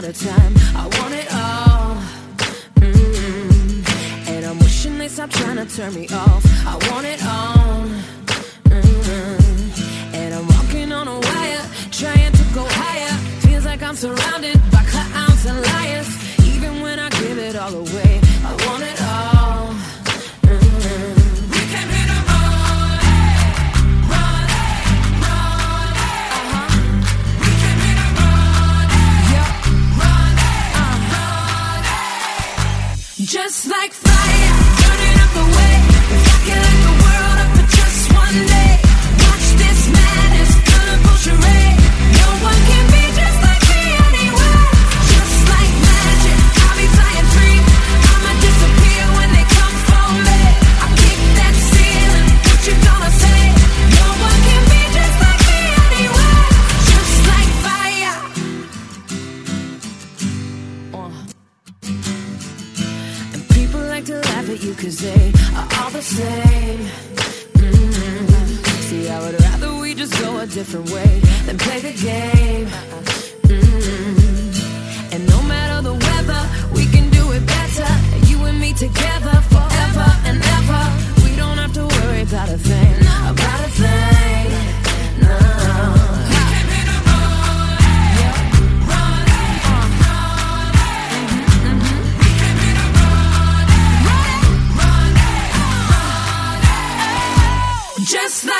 out of time. I want it all. Mm-hmm. And I'm wishing they stop trying to turn me off. I want it all. Mm-hmm. And I'm walking on a wire, trying to go higher. Feels like I'm surrounded by clowns and liars. Even when I give it all away, Just like fire, burning up the way. Can light the world up for just one day, watch this madness, colorful charade. No one can be just like me anyway. Just like magic, I'll be flying free. I'ma disappear when they come for me. I kick that ceiling, what you gonna say? No one can be just like me anyway. Just like fire. Uh. To laugh at you cause they are all the same. Mm. See, I would rather we just go a different way than play the game. Just like